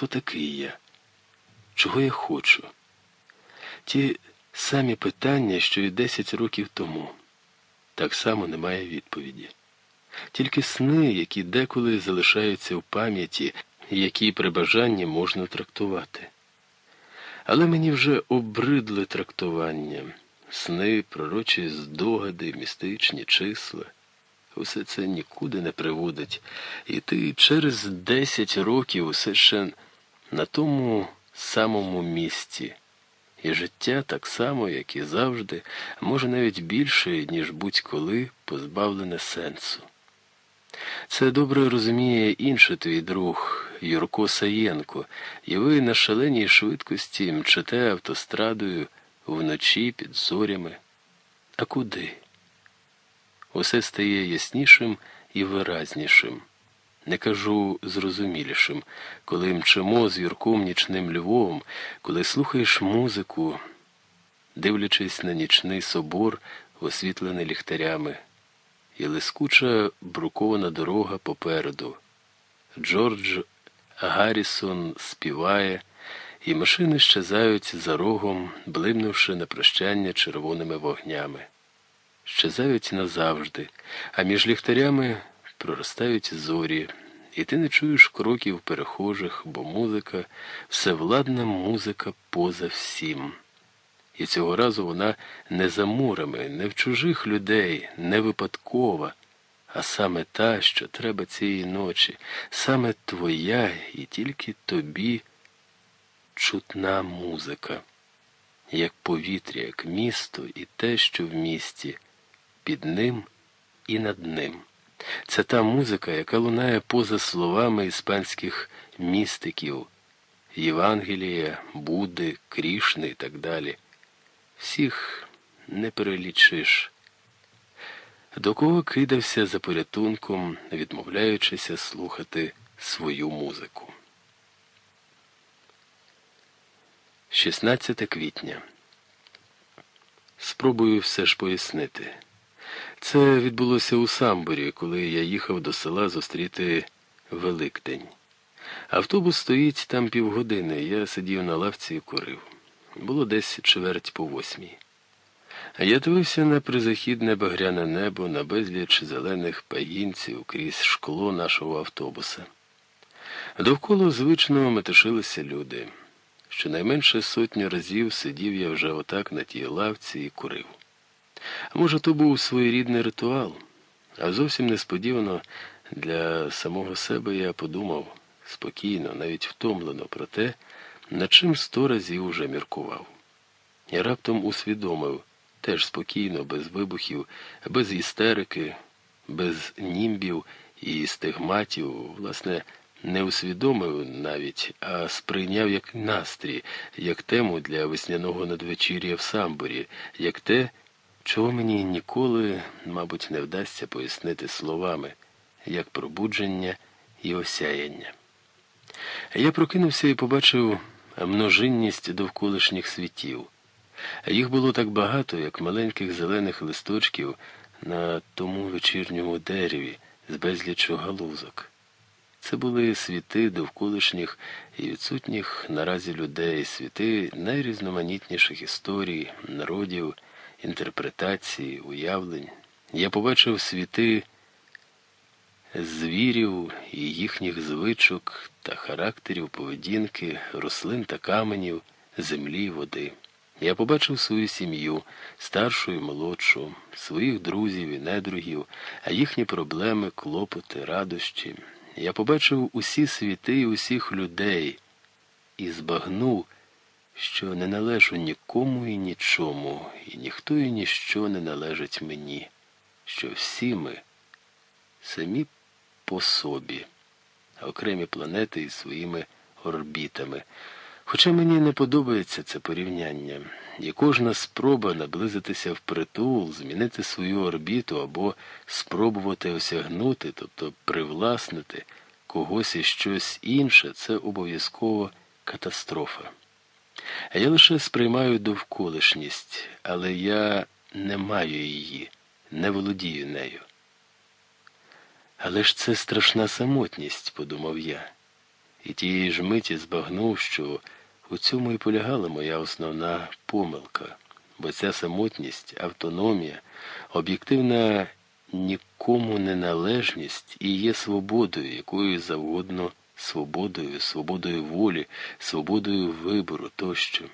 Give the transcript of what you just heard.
хто такий я, чого я хочу. Ті самі питання, що й десять років тому, так само немає відповіді. Тільки сни, які деколи залишаються в пам'яті, які при бажанні можна трактувати. Але мені вже обридли трактування, сни, пророчі здогади, містичні числа. Усе це нікуди не приводить, і ти через десять років усе ще на тому самому місці. І життя так само, як і завжди, може навіть більше, ніж будь-коли позбавлене сенсу. Це добре розуміє інший твій друг Юрко Саєнко, і ви на шаленій швидкості мчите автострадою вночі під зорями. А куди? Усе стає яснішим і виразнішим. Не кажу зрозумілішим, коли мчимо з Юрком нічним Львовом, коли слухаєш музику, дивлячись на нічний собор, освітлений ліхтарями, і лискуча брукована дорога попереду. Джордж Гаррісон співає, і машини щезають за рогом, блимнувши на прощання червоними вогнями. Щезають назавжди, а між ліхтарями проростають зорі, і ти не чуєш кроків перехожих, бо музика, всевладна музика поза всім. І цього разу вона не за мурами, не в чужих людей, не випадкова, а саме та, що треба цієї ночі, саме твоя і тільки тобі чутна музика, як повітря, як місто і те, що в місті, під ним і над ним. Це та музика, яка лунає поза словами іспанських містиків, Євангелія, Будди, Крішни і так далі. Всіх не перелічиш. До кого кидався за порятунком, відмовляючися слухати свою музику. 16 квітня. Спробую все ж пояснити. Це відбулося у Самборі, коли я їхав до села зустріти Великдень. Автобус стоїть там півгодини, я сидів на лавці і курив. Було десь чверть по восьмій. Я дивився на призахідне багряне небо, на безліч зелених пагінців крізь шкло нашого автобуса. Довкола звично метушилися люди. Щонайменше сотню разів сидів я вже отак на тій лавці і курив. Може, то був своєрідний ритуал, а зовсім несподівано для самого себе я подумав спокійно, навіть втомлено про те, над чим сто разів уже міркував. Я раптом усвідомив теж спокійно, без вибухів, без істерики, без німбів і стигматів, власне, не усвідомив навіть, а сприйняв як настрій, як тему для весняного надвечір'я в самборі, як те, чого мені ніколи, мабуть, не вдасться пояснити словами, як пробудження і осяяння. Я прокинувся і побачив множинність довколишніх світів. Їх було так багато, як маленьких зелених листочків на тому вечірньому дереві з безліччю галузок. Це були світи довколишніх і відсутніх наразі людей, світи найрізноманітніших історій, народів, інтерпретацій, уявлень. Я побачив світи звірів і їхніх звичок та характерів поведінки, рослин та каменів, землі, води. Я побачив свою сім'ю, старшу і молодшу, своїх друзів і недругів, а їхні проблеми, клопоти, радощі. Я побачив усі світи і усіх людей і збагнув, що не належу нікому і нічому, і ніхто і ніщо не належить мені, що всі ми самі по собі, окремі планети із своїми орбітами. Хоча мені не подобається це порівняння, і кожна спроба наблизитися впритул, змінити свою орбіту або спробувати осягнути, тобто привласнити когось і щось інше, це обов'язково катастрофа. Я лише сприймаю довколишність, але я не маю її, не володію нею. Але ж це страшна самотність, подумав я. і тієї ж миті збагнув, що у цьому і полягала моя основна помилка, бо ця самотність, автономія, об'єктивна нікому неналежність і є свободою, якою завгодно свободою, свободою волі, свободою вибору тощо.